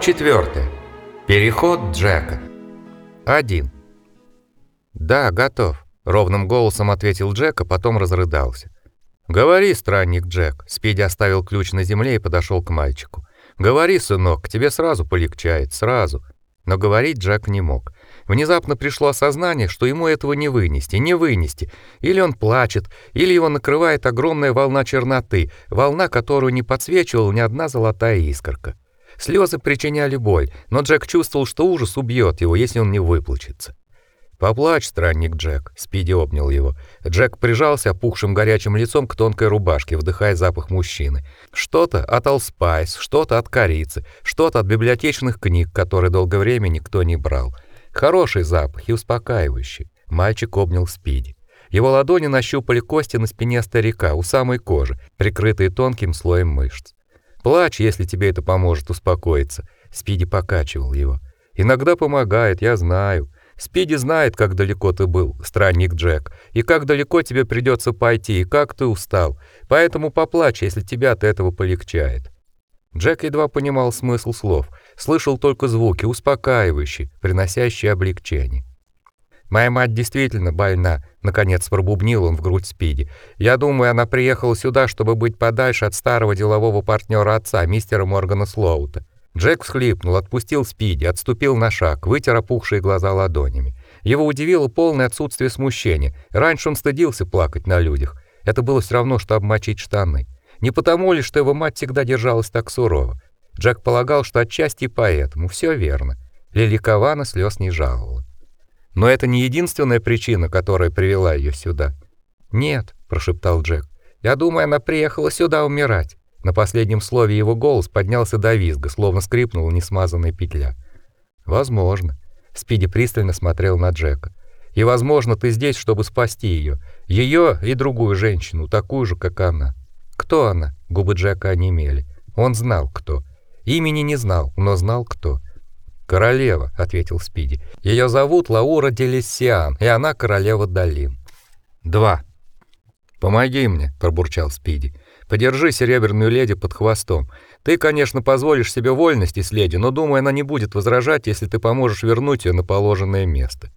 Глава 4. Переход Джека. 1. Да, готов, ровным голосом ответил Джек, а потом разрыдался. Говори, странник Джек. Спиди оставил ключ на земле и подошел к мальчику. Говори, сынок, тебе сразу полегчает, сразу. Но говорить Джек не мог. Внезапно пришло осознание, что ему этого не вынести, не вынести. Или он плачет, или его накрывает огромная волна черноты, волна, которую не подсвечивала ни одна золотая искорка. Слезы причиняли боль, но Джек чувствовал, что ужас убьет его, если он не выплачется. «Поплачь, странник Джек», — Спиди обнял его. Джек прижался опухшим горячим лицом к тонкой рубашке, вдыхая запах мужчины. Что-то от Allspice, что-то от корицы, что-то от библиотечных книг, которые долгое время никто не брал. Хороший запах и успокаивающий. Мальчик обнял Спиди. Его ладони нащупали кости на спине старика у самой кожи, прикрытые тонким слоем мышц. Плачь, если тебе это поможет успокоиться. Спиди покачивал его. Иногда помогает, я знаю. Спиди знает, как далеко ты был, странник Джек, и как далеко тебе придется пойти, и как ты устал. Поэтому поплачь, если тебе от этого полегчает. Джек едва понимал смысл слов, слышал только звуки, успокаивающие, приносящие облегчение. Моя мать действительно больна, наконец пробубнил он в грудь Спиди. Я думаю, она приехала сюда, чтобы быть подальше от старого делового партнера отца, мистера Моргана Слоута. Джек всхлипнул, отпустил Спиди, отступил на шаг, вытер опухшие глаза ладонями. Его удивило полное отсутствие смущения. Раньше он стыдился плакать на людях. Это было все равно что обмочить штаны. Не потому ли, что его мать всегда держалась так сурово. Джек полагал, что отчасти поэтому. Все верно. Лили Кавана слез не жаловала. Но это не единственная причина, которая привела ее сюда. Нет, прошептал Джек. Я думаю, она приехала сюда умирать. На последнем слове его голос поднялся до визга, словно скрипнула несмазанная петля. Возможно. Спиди пристально смотрел на Джека. И, возможно, ты здесь, чтобы спасти ее, ее и другую женщину, такую же, как она. Кто она? Губы Джека онемели. Он знал, кто. Имени не знал, но знал, кто. Королева, ответил Спиди. Ее зовут Лаура Делиссиан, и она королева долин. Два. Помоги мне, пробурчал Спиди. Подержи серебряную леди под хвостом. Ты, конечно, позволишь себе вольности с леди, но думаю, она не будет возражать, если ты поможешь вернуть ее на положенное место.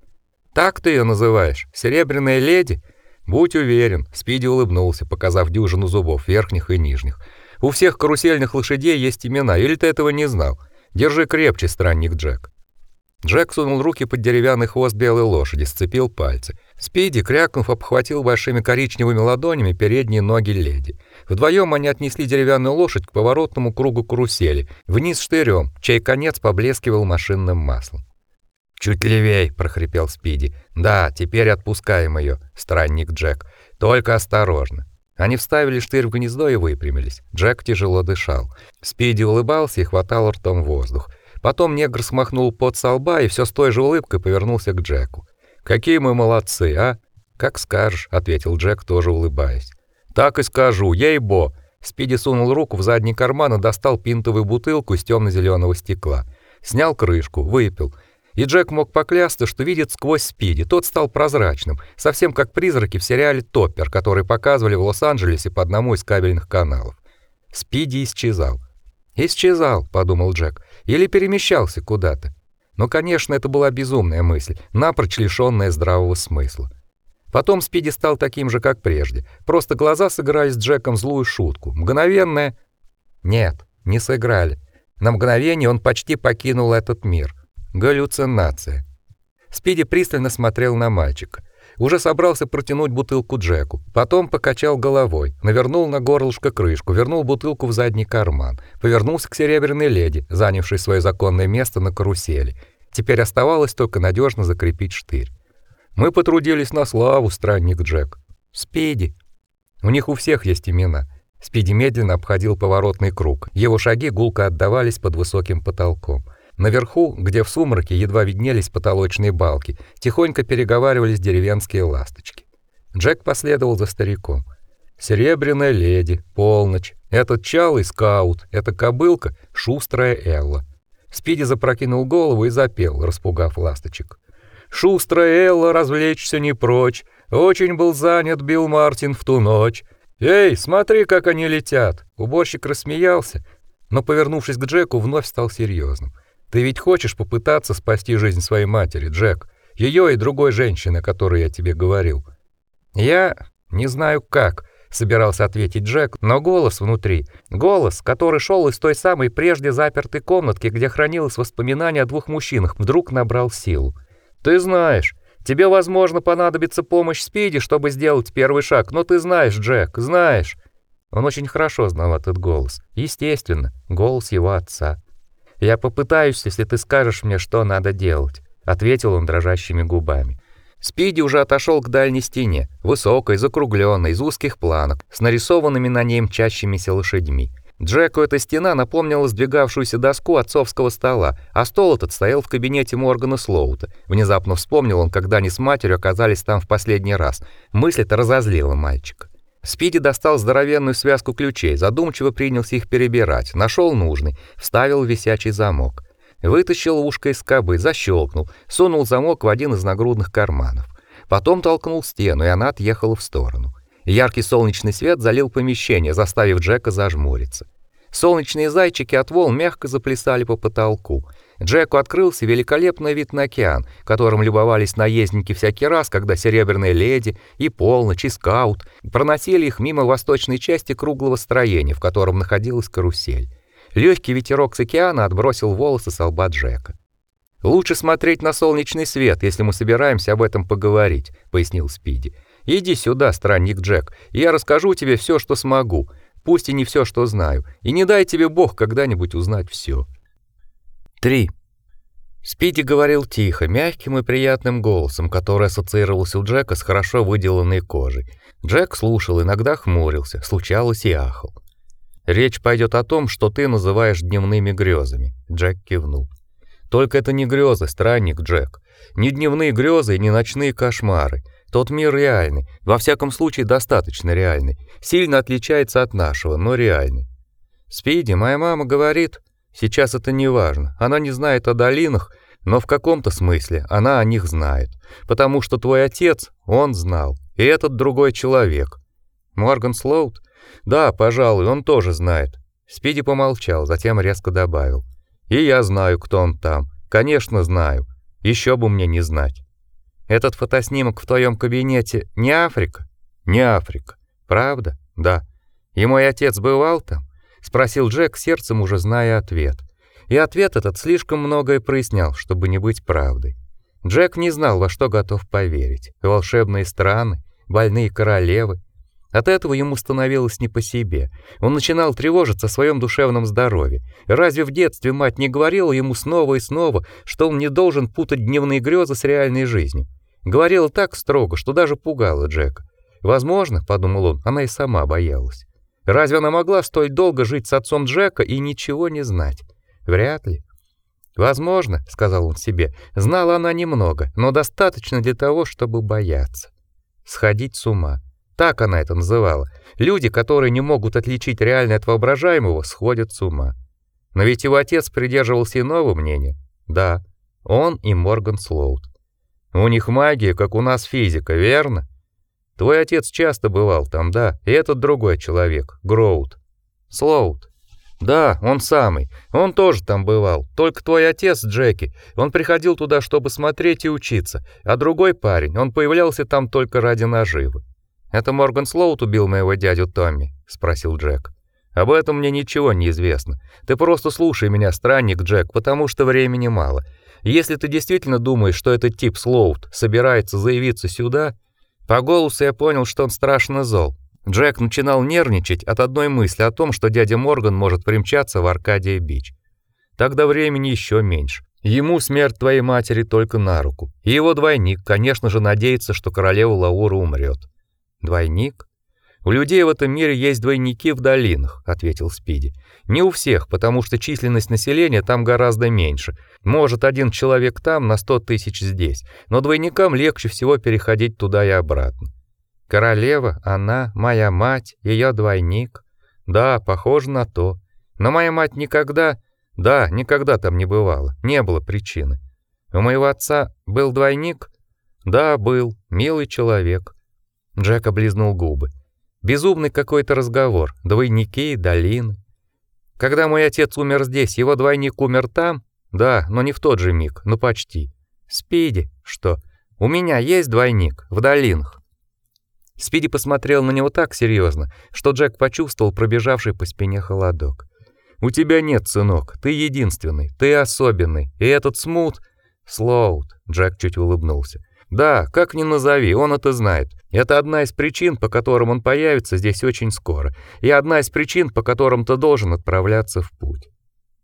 Так ты ее называешь? Серебряная леди? Будь уверен, Спиди улыбнулся, показав дюжину зубов, верхних и нижних. У всех карусельных лошадей есть имена, или ты этого не знал? Держи крепче, странник Джек. Джек сунул руки под деревянный хвост белой лошади, сцепил пальцы. Спиди, крякнув, обхватил большими коричневыми ладонями передние ноги леди. Вдвоем они отнесли деревянную лошадь к поворотному кругу карусели, вниз штырем, чей конец поблескивал машинным маслом. «Чуть левей!» — прохрипел Спиди. «Да, теперь отпускаем ее, странник Джек. Только осторожно». Они вставили штырь в гнездо и выпрямились. Джек тяжело дышал. Спиди улыбался и хватал ртом воздух. Потом негр смахнул пот со лба и все с той же улыбкой повернулся к Джеку. «Какие мы молодцы, а?» «Как скажешь», — ответил Джек, тоже улыбаясь. «Так и скажу, ей-бо!» Спиди сунул руку в задний карман и достал пинтовую бутылку из темно зеленого стекла. Снял крышку, выпил — и Джек мог поклясться, что видит сквозь Спиди. Тот стал прозрачным, совсем как призраки в сериале Топпер, который показывали в Лос-Анджелесе по одному из кабельных каналов. Спиди исчезал. Исчезал, подумал Джек, или перемещался куда-то. Но, конечно, это была безумная мысль, напрочь лишённая здравого смысла. Потом Спиди стал таким же, как прежде. Просто глаза сыграли с Джеком злую шутку. Мгновенное Нет, не сыграли. На мгновение он почти покинул этот мир. Галлюцинация. Спиди пристально смотрел на мальчика. Уже собрался протянуть бутылку Джеку, потом покачал головой, навернул на горлышко крышку, вернул бутылку в задний карман, повернулся к серебряной леди, занявшей свое законное место на карусели. Теперь оставалось только надежно закрепить штырь. Мы потрудились на славу, странник Джек. Спиди. У них у всех есть имена. Спиди медленно обходил поворотный круг. Его шаги гулко отдавались под высоким потолком. Наверху, где в сумраке едва виднелись потолочные балки, тихонько переговаривались деревенские ласточки. Джек последовал за стариком. Серебряная леди, полночь, этот чалый скаут, эта кобылка шустрая Элла. Спиди запрокинул голову и запел, распугав ласточек. Шустрая Элла развлечься не прочь, очень был занят Билл Мартин в ту ночь. Эй, смотри, как они летят. Уборщик рассмеялся, но, повернувшись к Джеку, вновь стал серьезным. Ты ведь хочешь попытаться спасти жизнь своей матери, Джек, ее и другой женщины, о которой я тебе говорил. Я не знаю как, собирался ответить Джек, но голос внутри, голос, который шел из той самой прежде запертой комнатки, где хранилось воспоминание о двух мужчинах, вдруг набрал силу. Ты знаешь, тебе, возможно, понадобится помощь Спиди, чтобы сделать первый шаг, но ты знаешь, Джек, знаешь. Он очень хорошо знал этот голос. Естественно, голос его отца. Я попытаюсь, если ты скажешь мне, что надо делать, ответил он дрожащими губами. Спиди уже отошел к дальней стене, высокой, закругленной, из узких планок, с нарисованными на ней мчащимися лошадьми. Джеку эта стена напомнила сдвигавшуюся доску отцовского стола, а стол этот стоял в кабинете Моргана Слоута. Внезапно вспомнил он, когда они с матерью оказались там в последний раз. Мысль эта разозлила мальчика. Спиди достал здоровенную связку ключей, задумчиво принялся их перебирать, нашел нужный, вставил в висячий замок. Вытащил ушко из скобы, защелкнул, сунул замок в один из нагрудных карманов. Потом толкнул стену, и она отъехала в сторону. Яркий солнечный свет залил помещение, заставив Джека зажмуриться. Солнечные зайчики от волн мягко заплясали по потолку. Джеку открылся великолепный вид на океан, которым любовались наездники всякий раз, когда серебряная леди и полночь и скаут проносили их мимо восточной части круглого строения, в котором находилась карусель. Легкий ветерок с океана отбросил волосы с лба Джека. Лучше смотреть на солнечный свет, если мы собираемся об этом поговорить, пояснил Спиди. Иди сюда, странник Джек, и я расскажу тебе все, что смогу, пусть и не все, что знаю, и не дай тебе Бог когда-нибудь узнать все. 3. Спиди говорил тихо, мягким и приятным голосом, который ассоциировался у Джека с хорошо выделанной кожей. Джек слушал, иногда хмурился, случалось и ахал. Речь пойдет о том, что ты называешь дневными грезами. Джек кивнул. Только это не грезы, странник Джек. Не дневные грезы и не ночные кошмары. Тот мир реальный, во всяком случае достаточно реальный. Сильно отличается от нашего, но реальный. Спиди, моя мама говорит, сейчас это не важно. Она не знает о долинах, но в каком-то смысле она о них знает, потому что твой отец, он знал, и этот другой человек. Морган Слоут да, пожалуй, он тоже знает. Спиди помолчал, затем резко добавил: "И я знаю, кто он там. Конечно, знаю. Еще бы мне не знать. Этот фотоснимок в твоем кабинете не Африка? Не Африка. Правда? Да. И мой отец бывал там?" Спросил Джек, сердцем уже зная ответ. И ответ этот слишком многое прояснял, чтобы не быть правдой. Джек не знал, во что готов поверить. Волшебные страны, больные королевы, от этого ему становилось не по себе. Он начинал тревожиться о своем душевном здоровье. Разве в детстве мать не говорила ему снова и снова, что он не должен путать дневные грезы с реальной жизнью? Говорила так строго, что даже пугала Джека. Возможно, подумал он, она и сама боялась. Разве она могла столь долго жить с отцом Джека и ничего не знать? Вряд ли. Возможно, сказал он себе, знала она немного, но достаточно для того, чтобы бояться, сходить с ума. Так она это называла. Люди, которые не могут отличить реальное от воображаемого, сходят с ума. Но ведь его отец придерживался иного мнения. Да, он и Морган Слоут. У них магия, как у нас физика, верно? Твой отец часто бывал там, да, и этот другой человек, Гроут. Слоут. Да, он самый. Он тоже там бывал. Только твой отец, Джеки, он приходил туда, чтобы смотреть и учиться, а другой парень, он появлялся там только ради наживы. «Это Морган Слоут убил моего дядю Томми?» — спросил Джек. «Об этом мне ничего не известно. Ты просто слушай меня, странник Джек, потому что времени мало. Если ты действительно думаешь, что этот тип Слоут собирается заявиться сюда...» По голосу я понял, что он страшно зол. Джек начинал нервничать от одной мысли о том, что дядя Морган может примчаться в Аркадия Бич. Тогда времени еще меньше. Ему смерть твоей матери только на руку. И его двойник, конечно же, надеется, что королева Лаура умрет. Двойник? У людей в этом мире есть двойники в долинах, ответил Спиди. Не у всех, потому что численность населения там гораздо меньше. Может, один человек там на сто тысяч здесь, но двойникам легче всего переходить туда и обратно. Королева, она, моя мать, ее двойник. Да, похоже на то. Но моя мать никогда, да, никогда там не бывала. Не было причины. У моего отца был двойник? Да, был, милый человек. Джек облизнул губы. Безумный какой-то разговор, двойники, долины. Когда мой отец умер здесь, его двойник умер там? Да, но не в тот же миг, но почти. Спиди, что? У меня есть двойник в долинах. Спиди посмотрел на него так серьезно, что Джек почувствовал пробежавший по спине холодок. У тебя нет, сынок, ты единственный, ты особенный, и этот смут Слоут, Джек чуть улыбнулся. Да, как ни назови, он это знает. Это одна из причин, по которым он появится здесь очень скоро, и одна из причин, по которым ты должен отправляться в путь.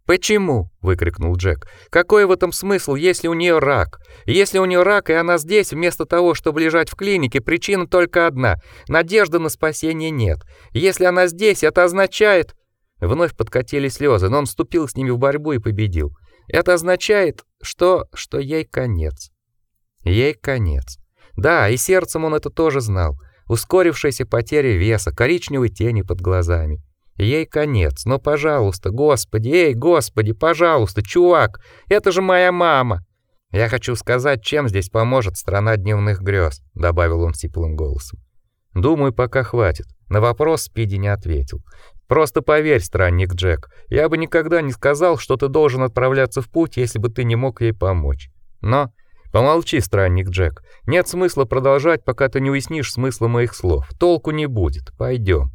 Почему? выкрикнул Джек. Какой в этом смысл, если у нее рак? Если у нее рак, и она здесь вместо того, чтобы лежать в клинике, причина только одна: надежды на спасение нет. Если она здесь, это означает Вновь подкатили слезы, но он вступил с ними в борьбу и победил. Это означает, что что ей конец. Ей конец. Да, и сердцем он это тоже знал. Ускорившаяся потеря веса, коричневые тени под глазами. Ей конец. Но, пожалуйста, Господи, эй, Господи, пожалуйста, чувак, это же моя мама. Я хочу сказать, чем здесь поможет страна дневных грез, добавил он сиплым голосом. Думаю, пока хватит. На вопрос Спиди не ответил. Просто поверь, странник Джек, я бы никогда не сказал, что ты должен отправляться в путь, если бы ты не мог ей помочь. Но помолчи, странник Джек. Нет смысла продолжать, пока ты не уяснишь смысла моих слов. Толку не будет. Пойдем.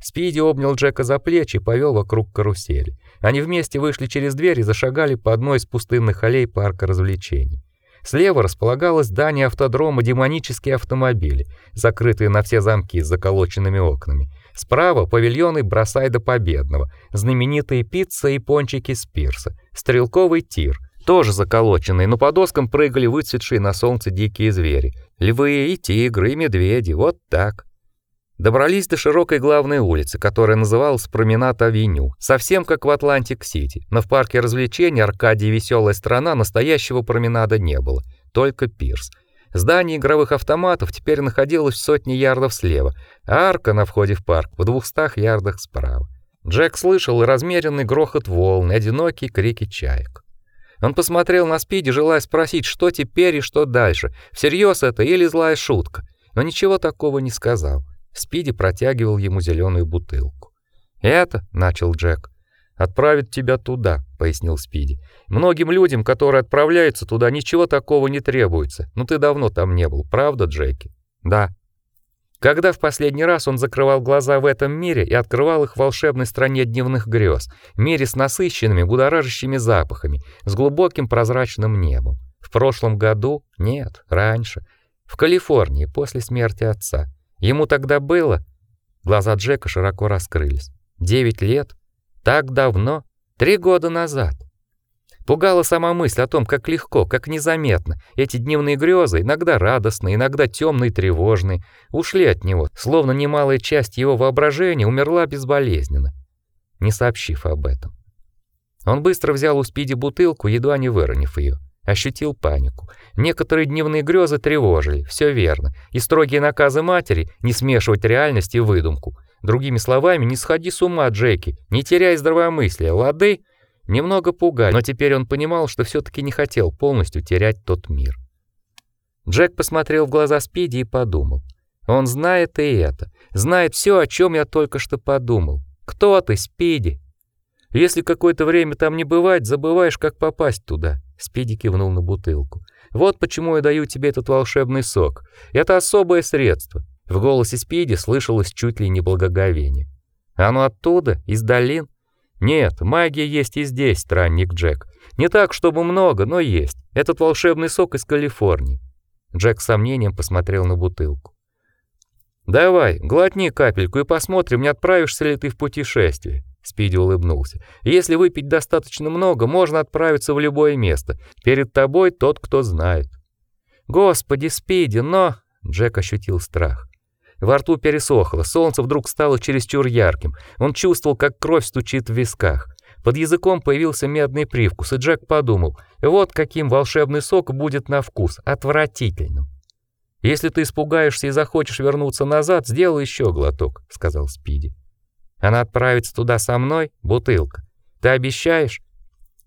Спиди обнял Джека за плечи и повел вокруг карусели. Они вместе вышли через дверь и зашагали по одной из пустынных аллей парка развлечений. Слева располагалось здание автодрома демонические автомобили, закрытые на все замки с заколоченными окнами. Справа павильоны Бросайда Победного, знаменитые пицца и пончики с пирса, стрелковый тир, тоже заколоченный, но по доскам прыгали выцветшие на солнце дикие звери, львы и тигры и медведи, вот так. Добрались до широкой главной улицы, которая называлась Променад-авеню, совсем как в Атлантик-Сити. Но в парке развлечений Аркадии Веселая страна настоящего променада не было, только пирс. Здание игровых автоматов теперь находилось в сотне ярдов слева, а арка на входе в парк в двухстах ярдах справа. Джек слышал размеренный грохот волн, одинокие крики чаек. Он посмотрел на Спиди, желая спросить, что теперь и что дальше, всерьез это или злая шутка, но ничего такого не сказал. Спиди протягивал ему зеленую бутылку. "Это", начал Джек. "Отправит тебя туда", пояснил Спиди. "Многим людям, которые отправляются туда, ничего такого не требуется. Но ты давно там не был, правда, Джеки?" "Да". Когда в последний раз он закрывал глаза в этом мире и открывал их в волшебной стране дневных грез, мире с насыщенными, будоражащими запахами, с глубоким прозрачным небом? В прошлом году? Нет, раньше. В Калифорнии, после смерти отца. Ему тогда было... Глаза Джека широко раскрылись. Девять лет? Так давно? Три года назад. Пугала сама мысль о том, как легко, как незаметно эти дневные грезы, иногда радостные, иногда темные тревожные, ушли от него, словно немалая часть его воображения умерла безболезненно, не сообщив об этом. Он быстро взял у Спиди бутылку, едва не выронив ее. Ощутил панику. Некоторые дневные грезы тревожили, все верно. И строгие наказы матери не смешивать реальность и выдумку. Другими словами, не сходи с ума, Джеки, не теряй здравомыслия, лады? Немного пугали, но теперь он понимал, что все таки не хотел полностью терять тот мир. Джек посмотрел в глаза Спиди и подумал: он знает и это, знает все, о чем я только что подумал. Кто ты, Спиди? Если какое-то время там не бывать, забываешь, как попасть туда. Спиди кивнул на бутылку. Вот почему я даю тебе этот волшебный сок. Это особое средство. В голосе Спиди слышалось чуть ли не благоговение. Оно оттуда, из долин? Нет, магия есть и здесь, странник Джек. Не так, чтобы много, но есть. Этот волшебный сок из Калифорнии. Джек с сомнением посмотрел на бутылку. Давай, глотни капельку и посмотрим, не отправишься ли ты в путешествие. Спиди улыбнулся. Если выпить достаточно много, можно отправиться в любое место. Перед тобой тот, кто знает. Господи, Спиди, но Джек ощутил страх. Во рту пересохло, солнце вдруг стало чересчур ярким. Он чувствовал, как кровь стучит в висках. Под языком появился медный привкус, и Джек подумал: вот каким волшебный сок будет на вкус, отвратительным. Если ты испугаешься и захочешь вернуться назад, сделай еще глоток, сказал Спиди. Она отправится туда со мной, бутылка. Ты обещаешь?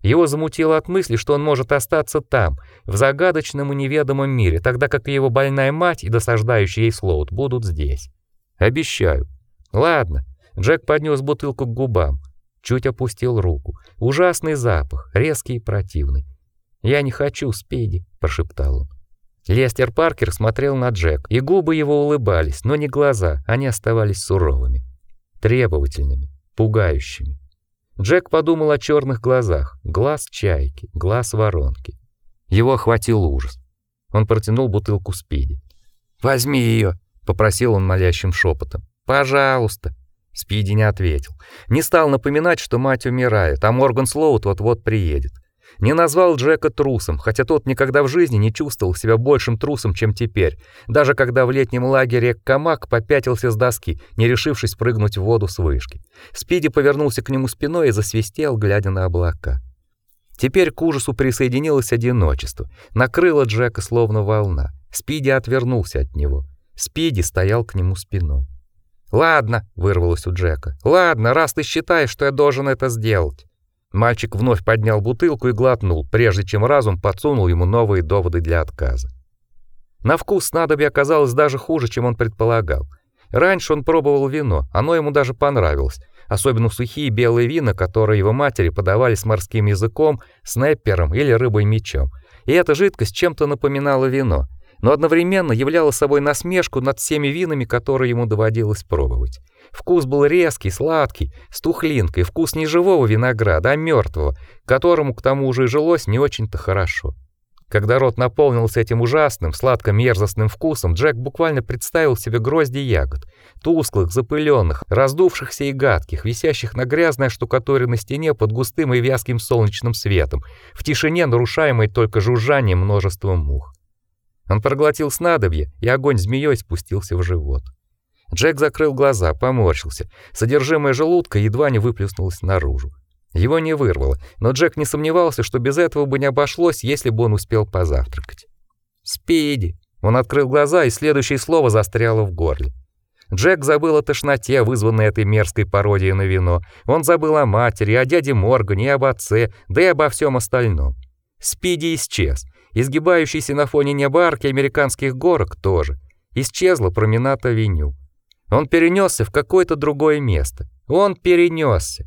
Его замутило от мысли, что он может остаться там, в загадочном и неведомом мире, тогда как его больная мать и досаждающий ей Слоут будут здесь. Обещаю. Ладно. Джек поднес бутылку к губам. чуть опустил руку. Ужасный запах, резкий и противный. "Я не хочу, Спиди", прошептал он. Лестер Паркер смотрел на Джек, и губы его улыбались, но не глаза, они оставались суровыми, требовательными, пугающими. Джек подумал о черных глазах, глаз чайки, глаз воронки. Его охватил ужас. Он протянул бутылку Спиди. "Возьми ее, попросил он молящим шепотом. "Пожалуйста". Спиди не ответил. Не стал напоминать, что мать умирает, а Морган Слоут вот-вот приедет. Не назвал Джека трусом, хотя тот никогда в жизни не чувствовал себя большим трусом, чем теперь, даже когда в летнем лагере Камак попятился с доски, не решившись прыгнуть в воду с вышки. Спиди повернулся к нему спиной и засвистел, глядя на облака. Теперь к ужасу присоединилось одиночество, накрыло Джека словно волна. Спиди отвернулся от него. Спиди стоял к нему спиной. "Ладно", вырвалось у Джека. "Ладно, раз ты считаешь, что я должен это сделать". Мальчик вновь поднял бутылку и глотнул, прежде чем разум подсунул ему новые доводы для отказа. На вкус снадобье оказалось даже хуже, чем он предполагал. Раньше он пробовал вино, оно ему даже понравилось, особенно сухие белые вина, которые его матери подавали с морским языком, снэпером или рыбой-мечом. И эта жидкость чем-то напоминала вино, но одновременно являла собой насмешку над всеми винами, которые ему доводилось пробовать. Вкус был резкий, сладкий, с тухлинкой, вкус не живого винограда, а мертвого, которому к тому же и жилось не очень-то хорошо. Когда рот наполнился этим ужасным, сладко-мерзостным вкусом, Джек буквально представил себе грозди ягод, тусклых, запыленных, раздувшихся и гадких, висящих на грязной штукатуренной стене под густым и вязким солнечным светом, в тишине, нарушаемой только жужжанием множества мух. Он проглотил снадобье, и огонь змеей спустился в живот. Джек закрыл глаза, поморщился. Содержимое желудка едва не выплеснулось наружу. Его не вырвало, но Джек не сомневался, что без этого бы не обошлось, если бы он успел позавтракать. «Спиди!» Он открыл глаза, и следующее слово застряло в горле. Джек забыл о тошноте, вызванной этой мерзкой пародией на вино. Он забыл о матери, о дяде Моргане, об отце, да и обо всем остальном. Спиди исчез. Изгибающийся на фоне неба арки американских горок тоже. Исчезла променад авеню. Он перенесся в какое-то другое место. Он перенесся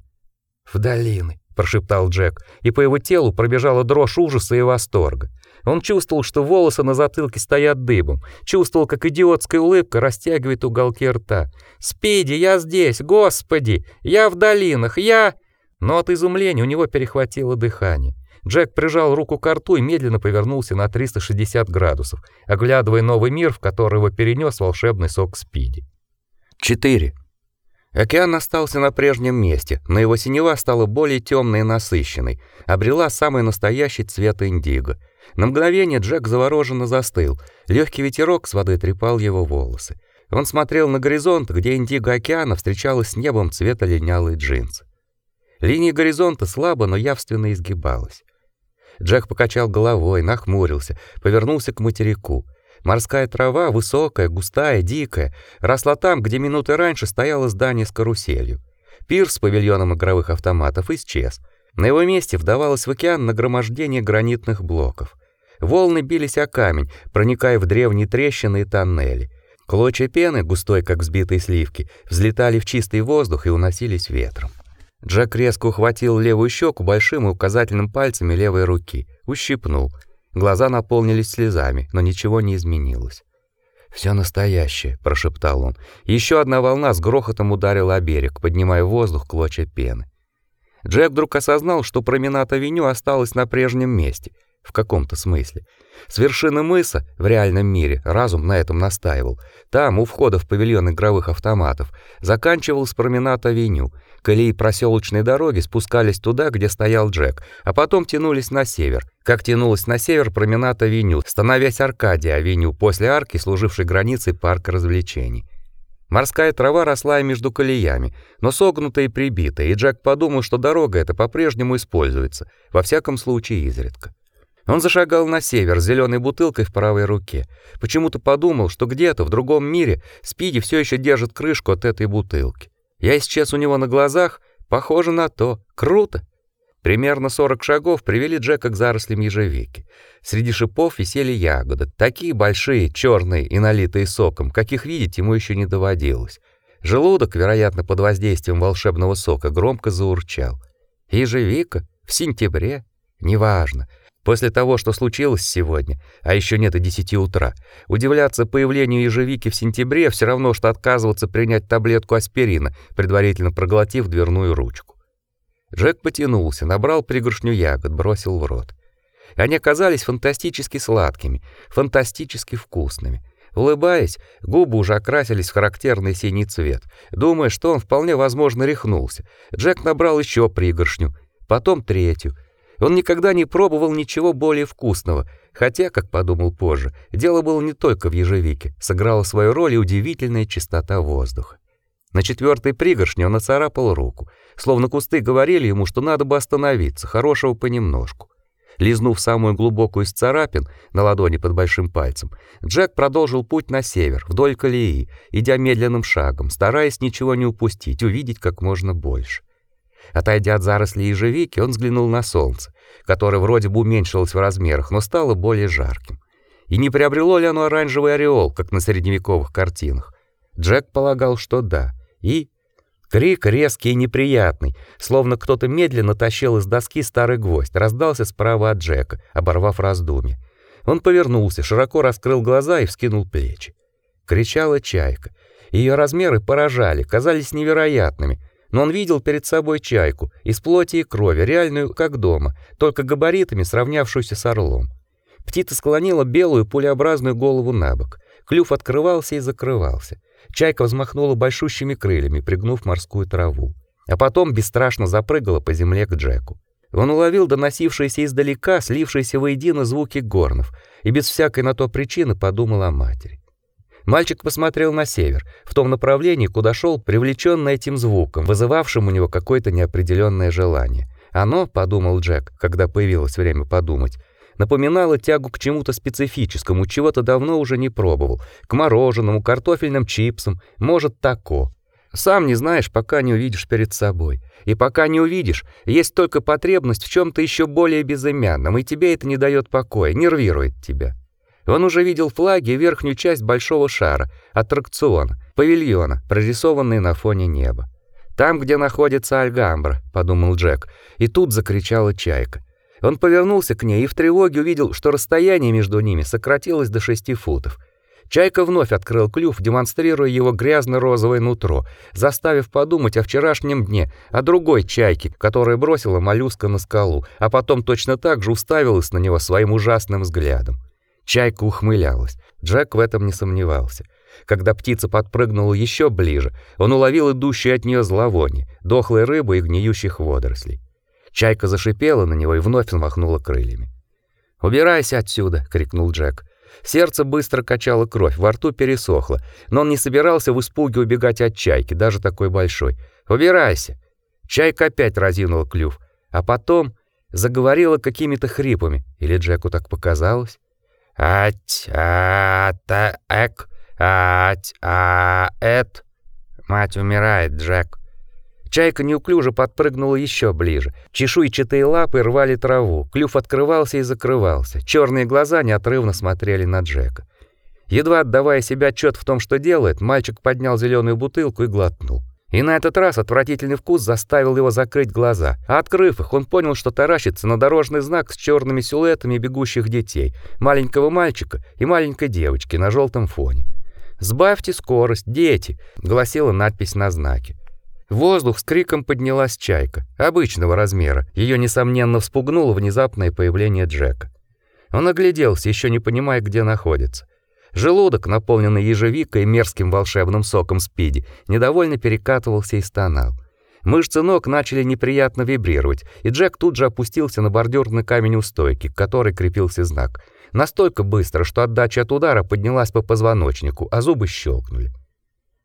в долины, прошептал Джек, и по его телу пробежала дрожь ужаса и восторга. Он чувствовал, что волосы на затылке стоят дыбом, чувствовал, как идиотская улыбка растягивает уголки рта. "Спиди, я здесь, господи! Я в долинах, я..." Но от изумления у него перехватило дыхание. Джек прижал руку к рту и медленно повернулся на 360 градусов, оглядывая новый мир, в который его перенес волшебный сок Спиди. 4. Океан остался на прежнем месте, но его синева стала более темной и насыщенной, обрела самый настоящий цвет индиго. На мгновение Джек завороженно застыл. Легкий ветерок с воды трепал его волосы. Он смотрел на горизонт, где индиго океана встречалась с небом цвета линялой джинсы. Линия горизонта слабо, но явственно изгибалась. Джек покачал головой, нахмурился, повернулся к материку. Морская трава, высокая, густая, дикая, росла там, где минуты раньше стояло здание с каруселью. Пирс с павильоном игровых автоматов исчез. На его месте вдавалось в океан нагромождение гранитных блоков. Волны бились о камень, проникая в древние трещины и тоннели. Клочья пены, густой как взбитые сливки, взлетали в чистый воздух и уносились ветром. Джек резко ухватил левую щеку большим и указательным пальцами левой руки, ущипнул. Глаза наполнились слезами, но ничего не изменилось. Все настоящее, прошептал он. Еще одна волна с грохотом ударила о берег, поднимая воздух клочья пены. Джек вдруг осознал, что променад авеню осталась на прежнем месте, в каком-то смысле. С вершины мыса в реальном мире разум на этом настаивал. Там, у входа в павильон игровых автоматов, заканчивался променад авеню, Колеи проселочной дороги спускались туда, где стоял Джек, а потом тянулись на север. Как тянулась на север променад авеню, становясь Аркадия авеню после арки, служившей границей парка развлечений. Морская трава росла между колеями, но согнутая и прибитая, и Джек подумал, что дорога эта по-прежнему используется, во всяком случае изредка. Он зашагал на север с зеленой бутылкой в правой руке. Почему-то подумал, что где-то в другом мире Спиди все еще держит крышку от этой бутылки. Я исчез у него на глазах, похоже на то. Круто. Примерно 40 шагов привели Джека к зарослям ежевики. Среди шипов висели ягоды, такие большие, черные и налитые соком, каких видеть ему еще не доводилось. Желудок, вероятно, под воздействием волшебного сока, громко заурчал. Ежевика в сентябре, неважно. После того, что случилось сегодня, а еще нет и десяти утра, удивляться появлению ежевики в сентябре все равно что отказываться принять таблетку аспирина, предварительно проглотив дверную ручку. Джек потянулся, набрал пригоршню ягод, бросил в рот. Они оказались фантастически сладкими, фантастически вкусными. Улыбаясь, губы уже окрасились в характерный синий цвет. Думая, что он вполне возможно рехнулся, Джек набрал еще пригоршню, потом третью. Он никогда не пробовал ничего более вкусного, хотя, как подумал позже, дело было не только в ежевике, сыграла свою роль и удивительная чистота воздуха. На четвертой пригоршне он нацарапал руку, словно кусты говорили ему, что надо бы остановиться, хорошего понемножку. Лизнув самую глубокую из царапин на ладони под большим пальцем, Джек продолжил путь на север, вдоль колеи, идя медленным шагом, стараясь ничего не упустить, увидеть как можно больше. Отойдя от зарослей ежевики, он взглянул на солнце, которое вроде бы уменьшилось в размерах, но стало более жарким. И не приобрело ли оно оранжевый ореол, как на средневековых картинах? Джек полагал, что да. И Крик резкий и неприятный, словно кто-то медленно тащил из доски старый гвоздь, раздался справа от Джека, оборвав раздумье. Он повернулся, широко раскрыл глаза и вскинул плечи. Кричала чайка. Ее размеры поражали, казались невероятными, но он видел перед собой чайку из плоти и крови, реальную, как дома, только габаритами сравнявшуюся с орлом. Птица склонила белую пулеобразную голову набок. Клюв открывался и закрывался. Чайка взмахнула большущими крыльями, пригнув морскую траву, а потом бесстрашно запрыгала по земле к Джеку. Он уловил доносившиеся издалека, слившиеся воедино звуки горнов, и без всякой на то причины подумал о матери. Мальчик посмотрел на север, в том направлении, куда шел, привлеченный этим звуком, вызывавшим у него какое-то неопределенное желание. Оно, подумал Джек, когда появилось время подумать, напоминала тягу к чему-то специфическому, чего-то давно уже не пробовал, к мороженому, картофельным чипсам, может, тако. Сам не знаешь, пока не увидишь перед собой. И пока не увидишь, есть только потребность в чем то еще более безымянном, и тебе это не дает покоя, нервирует тебя. Он уже видел флаги и верхнюю часть большого шара, аттракциона, павильона, прорисованный на фоне неба. Там, где находится Альгамбра, подумал Джек, и тут закричала чайка. Он повернулся к ней и в тревоге увидел, что расстояние между ними сократилось до шести футов. Чайка вновь открыл клюв, демонстрируя его грязно-розовое нутро, заставив подумать о вчерашнем дне, о другой чайке, которая бросила моллюска на скалу, а потом точно так же уставилась на него своим ужасным взглядом. Чайка ухмылялась. Джек в этом не сомневался. Когда птица подпрыгнула еще ближе, он уловил идущее от нее зловоние, дохлой рыбы и гниющих водорослей. Чайка зашипела на него и вновь взмахнула крыльями. "Убирайся отсюда", крикнул Джек. Сердце быстро качало кровь, во рту пересохло, но он не собирался в испуге убегать от чайки, даже такой большой. "Убирайся". Чайка опять разинула клюв, а потом заговорила какими-то хрипами, или Джеку так показалось. Ать, а, та, эк, ать, а, эт. Мать умирает, Джек. Чайка неуклюже подпрыгнула еще ближе. Чешуйчатые лапы рвали траву, клюв открывался и закрывался. Черные глаза неотрывно смотрели на Джека. Едва отдавая себе отчет в том, что делает, мальчик поднял зеленую бутылку и глотнул. И на этот раз отвратительный вкус заставил его закрыть глаза. А открыв их, он понял, что таращится на дорожный знак с черными силуэтами бегущих детей, маленького мальчика и маленькой девочки на желтом фоне. «Сбавьте скорость, дети!» — гласила надпись на знаке. В воздух с криком поднялась чайка, обычного размера. Ее несомненно вспугнуло внезапное появление Джека. Он огляделся, еще не понимая, где находится. Желудок, наполненный ежевикой и мерзким волшебным соком спиди, недовольно перекатывался и стонал. Мышцы ног начали неприятно вибрировать, и Джек тут же опустился на бордюрный камень у стойки, к которой крепился знак. Настолько быстро, что отдача от удара поднялась по позвоночнику, а зубы щелкнули.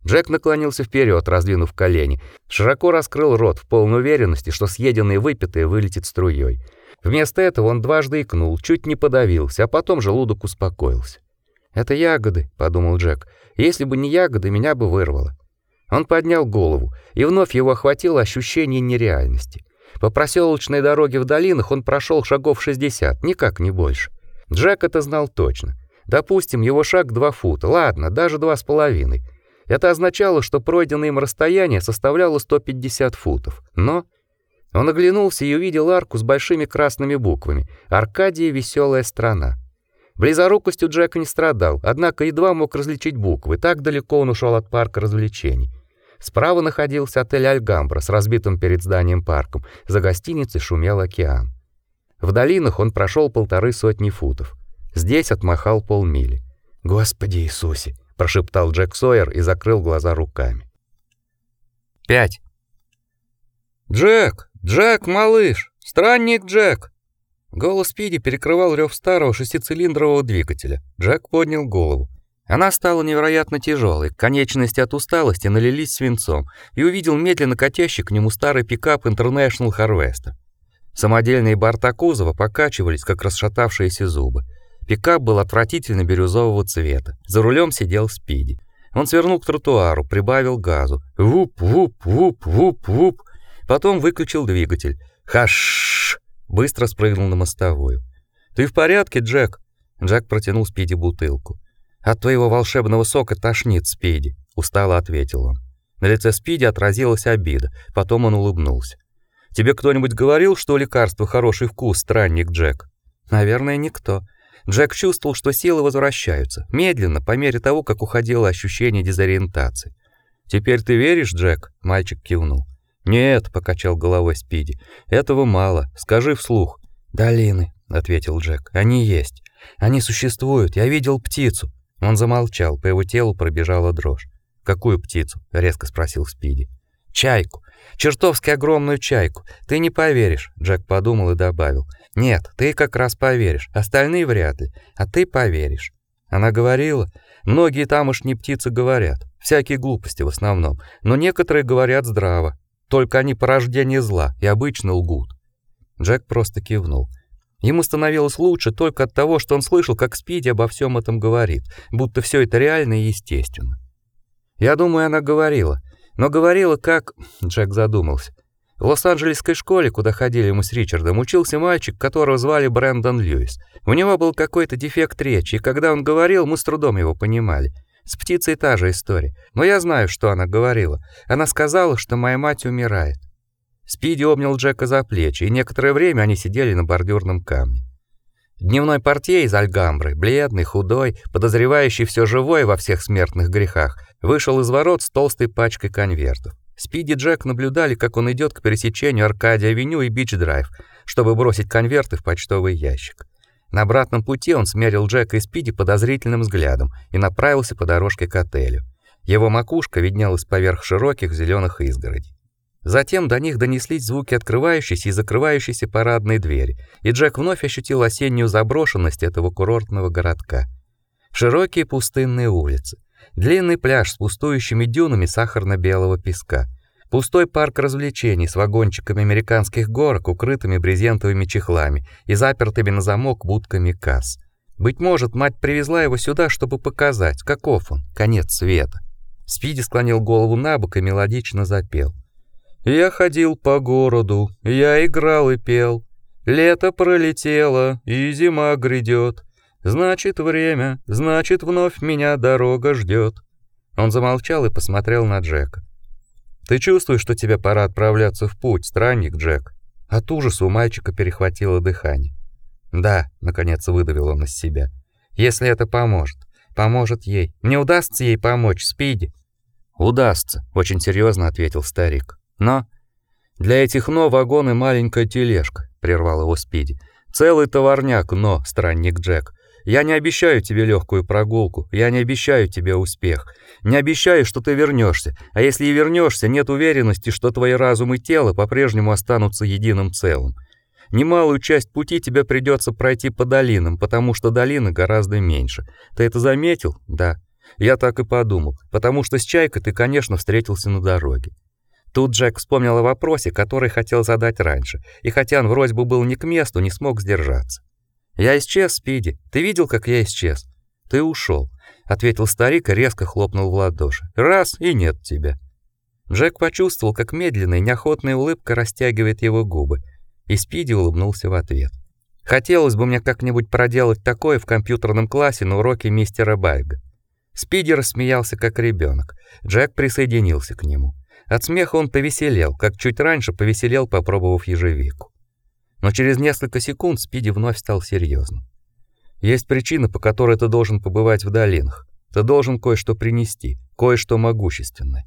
Джек наклонился вперед, раздвинув колени, широко раскрыл рот в полной уверенности, что съеденное и выпитое вылетит струей. Вместо этого он дважды икнул, чуть не подавился, а потом желудок успокоился. «Это ягоды», — подумал Джек. «Если бы не ягоды, меня бы вырвало». Он поднял голову, и вновь его охватило ощущение нереальности. По проселочной дороге в долинах он прошел шагов 60, никак не больше. Джек это знал точно. Допустим, его шаг 2 фута, ладно, даже два с половиной. Это означало, что пройденное им расстояние составляло 150 футов. Но он оглянулся и увидел арку с большими красными буквами: Аркадия веселая страна. Близорукостью Джек не страдал, однако едва мог различить буквы, так далеко он ушел от парка развлечений. Справа находился отель Альгамбра с разбитым перед зданием парком. За гостиницей шумел океан. В долинах он прошел полторы сотни футов. Здесь отмахал полмили. "Господи Иисусе", прошептал Джек Сойер и закрыл глаза руками. 5. Джек, Джек, малыш, странник Джек. Голос Спиди перекрывал рев старого шестицилиндрового двигателя. Джек поднял голову. Она стала невероятно тяжелой, конечности от усталости налились свинцом, и увидел медленно катящий к нему старый пикап International Harvester. Самодельные борта кузова покачивались, как расшатавшиеся зубы. Пикап был отвратительно бирюзового цвета. За рулем сидел Спиди. Он свернул к тротуару, прибавил газу. Вуп, вуп, вуп, вуп, вуп. Потом выключил двигатель. Хаш! Быстро спрыгнул на мостовую. Ты в порядке, Джек? Джек протянул Спиди бутылку. От твоего волшебного сока тошнит, Спиди, устало ответил он. На лице Спиди отразилась обида, потом он улыбнулся. Тебе кто-нибудь говорил, что лекарство хороший вкус, странник Джек? Наверное, никто. Джек чувствовал, что силы возвращаются, медленно, по мере того, как уходило ощущение дезориентации. Теперь ты веришь, Джек? Мальчик кивнул. Нет, покачал головой Спиди. Этого мало. Скажи вслух. Долины, ответил Джек. Они есть. Они существуют. Я видел птицу. Он замолчал, по его телу пробежала дрожь. Какую птицу? резко спросил Спиди. Чайку. Чертовски огромную чайку. Ты не поверишь, Джек подумал и добавил. Нет, ты как раз поверишь. Остальные вряд ли, а ты поверишь. Она говорила, многие тамошние птицы говорят, всякие глупости в основном, но некоторые говорят здраво. Только они порождение зла и обычно лгут. Джек просто кивнул. Ему становилось лучше только от того, что он слышал, как Спиди обо всем этом говорит, будто все это реально и естественно. Я думаю, она говорила, но говорила как, Джек задумался. В Лос-Анджелесской школе, куда ходили мы с Ричардом, учился мальчик, которого звали Брэндон Льюис. У него был какой-то дефект речи, и когда он говорил, мы с трудом его понимали. С птицей та же история. Но я знаю, что она говорила. Она сказала, что моя мать умирает. Спиди обнял Джека за плечи, и некоторое время они сидели на бордюрном камне. Дневной портье из Альгамбры, бледный, худой, подозревающий все живое во всех смертных грехах, вышел из ворот с толстой пачкой конвертов. Спиди и Джек наблюдали, как он идет к пересечению Аркадия-авеню и Бич-драйв, чтобы бросить конверты в почтовый ящик. На обратном пути он смерил Джека и Спиди подозрительным взглядом и направился по дорожке к отелю. Его макушка виднелась поверх широких зеленых изгородей. Затем до них донеслись звуки открывающейся и закрывающейся парадной двери, и Джек вновь ощутил осеннюю заброшенность этого курортного городка. Широкие пустынные улицы, длинный пляж с пустующими дюнами сахарно-белого песка, Пустой парк развлечений с вагончиками американских горок, укрытыми брезентовыми чехлами и запертыми на замок будками касс. Быть может, мать привезла его сюда, чтобы показать, каков он, конец света. Спиди склонил голову набок и мелодично запел. Я ходил по городу, я играл и пел. Лето пролетело, и зима грядет. Значит, время, значит, вновь меня дорога ждет. Он замолчал и посмотрел на Джека. Ты чувствуешь, что тебе пора отправляться в путь, странник Джек? От ужаса у мальчика перехватило дыхание. Да, наконец выдавил он из себя. Если это поможет, поможет ей. Мне удастся ей помочь, Спиди. Удастся, очень серьезно ответил старик. Но для этих но вагон и маленькая тележка, прервал его Спиди. Целый товарняк, но, странник Джек. Я не обещаю тебе легкую прогулку, я не обещаю тебе успех. Не обещаю, что ты вернешься, а если и вернешься, нет уверенности, что твои разум и тело по-прежнему останутся единым целым. Немалую часть пути тебе придется пройти по долинам, потому что долины гораздо меньше. Ты это заметил? Да. Я так и подумал, потому что с Чайкой ты, конечно, встретился на дороге. Тут Джек вспомнил о вопросе, который хотел задать раньше, и хотя он вроде бы был не к месту, не смог сдержаться. Я исчез, Спиди. Ты видел, как я исчез? Ты ушел, ответил старик и резко хлопнул в ладоши. Раз и нет тебя. Джек почувствовал, как медленная, неохотная улыбка растягивает его губы, и Спиди улыбнулся в ответ. Хотелось бы мне как-нибудь проделать такое в компьютерном классе на уроке мистера Байга. Спиди рассмеялся как ребенок. Джек присоединился к нему. От смеха он повеселел, как чуть раньше повеселел, попробовав ежевику. Но через несколько секунд Спиди вновь стал серьезным. Есть причина, по которой ты должен побывать в долинах. Ты должен кое-что принести, кое-что могущественное.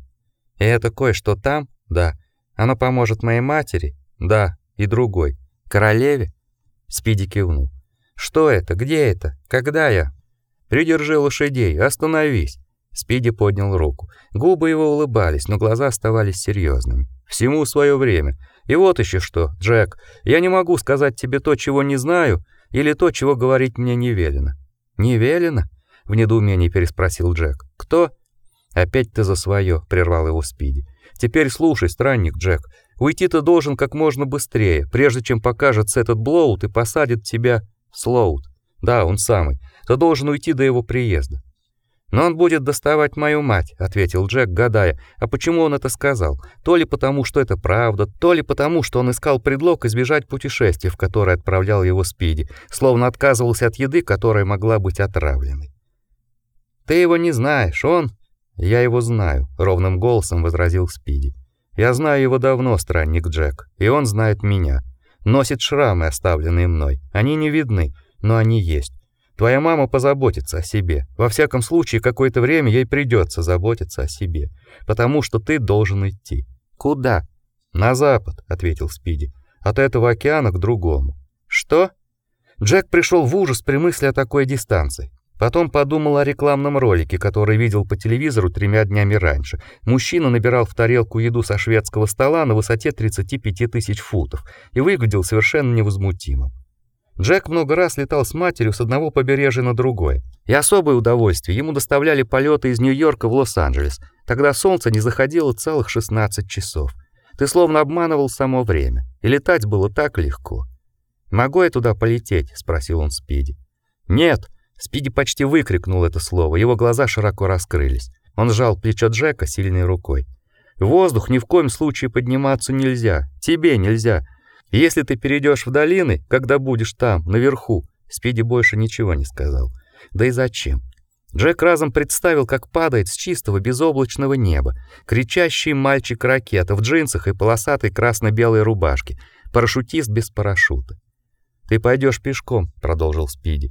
И это кое-что там? Да. Оно поможет моей матери? Да, и другой. Королеве? Спиди кивнул. Что это? Где это? Когда я? Придержи лошадей, остановись. Спиди поднял руку. Губы его улыбались, но глаза оставались серьезными. Всему свое время. И вот еще что, Джек, я не могу сказать тебе то, чего не знаю, или то, чего говорить мне не велено. Не велено? В недоумении переспросил Джек. Кто? Опять ты за свое, прервал его Спиди. Теперь слушай, странник Джек. Уйти ты должен как можно быстрее, прежде чем покажется этот Блоут и посадит тебя Слоут. Да, он самый. Ты должен уйти до его приезда. Но он будет доставать мою мать, ответил Джек, гадая, а почему он это сказал? То ли потому, что это правда, то ли потому, что он искал предлог избежать путешествия, в которое отправлял его Спиди, словно отказывался от еды, которая могла быть отравленной. Ты его не знаешь, он Я его знаю, ровным голосом возразил Спиди. Я знаю его давно, странник Джек, и он знает меня. Носит шрамы, оставленные мной. Они не видны, но они есть. Твоя мама позаботится о себе. Во всяком случае, какое-то время ей придется заботиться о себе, потому что ты должен идти. Куда? На запад, ответил Спиди. От этого океана к другому. Что? Джек пришел в ужас при мысли о такой дистанции. Потом подумал о рекламном ролике, который видел по телевизору тремя днями раньше. Мужчина набирал в тарелку еду со шведского стола на высоте 35 тысяч футов и выглядел совершенно невозмутимым. Джек много раз летал с матерью с одного побережья на другое. И особое удовольствие ему доставляли полеты из Нью-Йорка в Лос-Анджелес. Тогда солнце не заходило целых 16 часов. Ты словно обманывал само время. И летать было так легко. "Могу я туда полететь?" спросил он Спиди. "Нет", Спиди почти выкрикнул это слово. Его глаза широко раскрылись. Он сжал плечо Джека сильной рукой. "В воздух ни в коем случае подниматься нельзя. Тебе нельзя. Если ты перейдешь в долины, когда будешь там, наверху, Спиди больше ничего не сказал. Да и зачем? Джек разом представил, как падает с чистого безоблачного неба кричащий мальчик-ракета в джинсах и полосатой красно-белой рубашке, парашютист без парашюта. Ты пойдешь пешком, продолжил Спиди.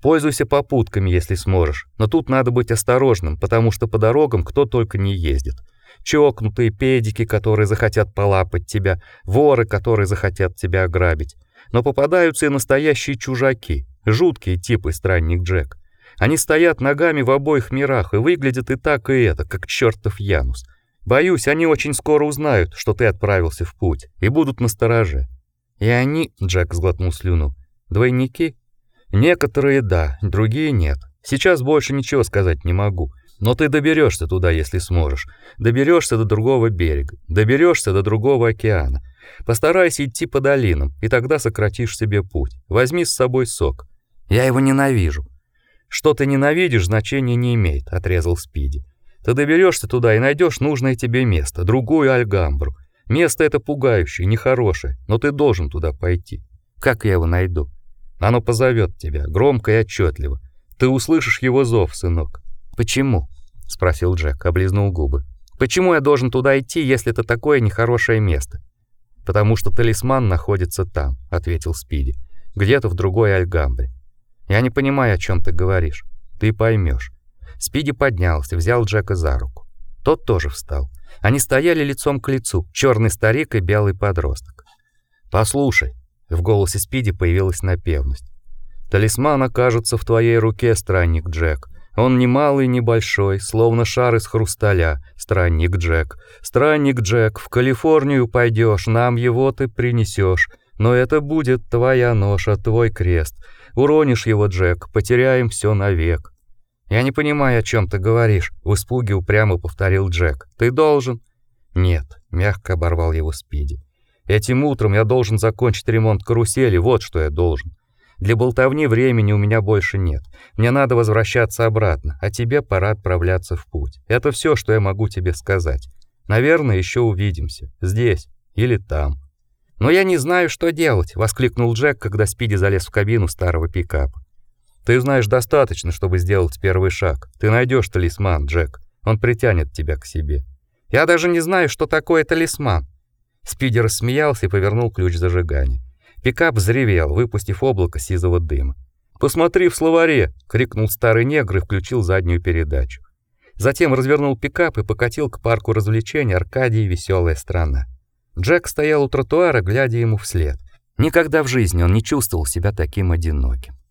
Пользуйся попутками, если сможешь, но тут надо быть осторожным, потому что по дорогам кто только не ездит чокнутые педики, которые захотят полапать тебя, воры, которые захотят тебя ограбить. Но попадаются и настоящие чужаки, жуткие типы странник Джек. Они стоят ногами в обоих мирах и выглядят и так, и это, как чертов Янус. Боюсь, они очень скоро узнают, что ты отправился в путь, и будут настороже. И они, Джек сглотнул слюну. Двойники? Некоторые да, другие нет. Сейчас больше ничего сказать не могу. Но ты доберешься туда, если сможешь. Доберешься до другого берега, доберешься до другого океана. Постарайся идти по долинам, и тогда сократишь себе путь. Возьми с собой сок. Я его ненавижу. Что ты ненавидишь, значения не имеет, отрезал Спиди. Ты доберешься туда и найдешь нужное тебе место, другую Альгамбру. Место это пугающее, нехорошее, но ты должен туда пойти. Как я его найду? Оно позовет тебя громко и отчетливо. Ты услышишь его зов, сынок. Почему? Спросил Джек, облизнул губы. Почему я должен туда идти, если это такое нехорошее место? Потому что талисман находится там, ответил Спиди. Где-то в другой Альгамбре. Я не понимаю, о чем ты говоришь. Ты поймешь. Спиди поднялся, взял Джека за руку. Тот тоже встал. Они стояли лицом к лицу, черный старик и белый подросток. Послушай, в голосе Спиди появилась напевность. Талисман окажется в твоей руке, странник Джек. Он не малый, не большой, словно шар из хрусталя. Странник Джек. Странник Джек, в Калифорнию пойдешь, нам его ты принесешь. Но это будет твоя ноша, твой крест. Уронишь его, Джек, потеряем все навек. Я не понимаю, о чем ты говоришь, в испуге упрямо повторил Джек. Ты должен? Нет, мягко оборвал его Спиди. Этим утром я должен закончить ремонт карусели, вот что я должен. Для болтовни времени у меня больше нет. Мне надо возвращаться обратно, а тебе пора отправляться в путь. Это все, что я могу тебе сказать. Наверное, еще увидимся. Здесь или там. Но я не знаю, что делать, воскликнул Джек, когда Спиди залез в кабину старого пикапа. Ты знаешь достаточно, чтобы сделать первый шаг. Ты найдешь талисман, Джек. Он притянет тебя к себе. Я даже не знаю, что такое талисман. Спидер рассмеялся и повернул ключ зажигания. Пикап взревел, выпустив облако сизого дыма. "Посмотри в словаре", крикнул старый негр и включил заднюю передачу. Затем развернул пикап и покатил к парку развлечений Аркадии Веселая страна. Джек стоял у тротуара, глядя ему вслед. Никогда в жизни он не чувствовал себя таким одиноким.